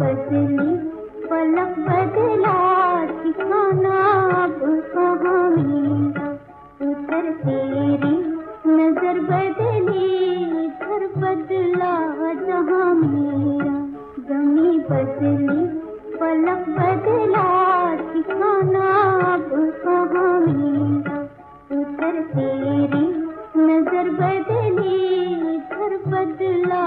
बदली, पलक बदला, ठिकाना अब कहाँ मिला उतर तेरी नज़र बदली, घर बदला जहाँ मेरा जमी बदली, पलक बदला, ठिकाना अब कहाँ मिला उतर तेरी नज़र बदली, घर बदला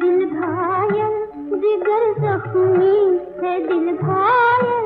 दिल भायल जिगर जख्मी है दिल घायल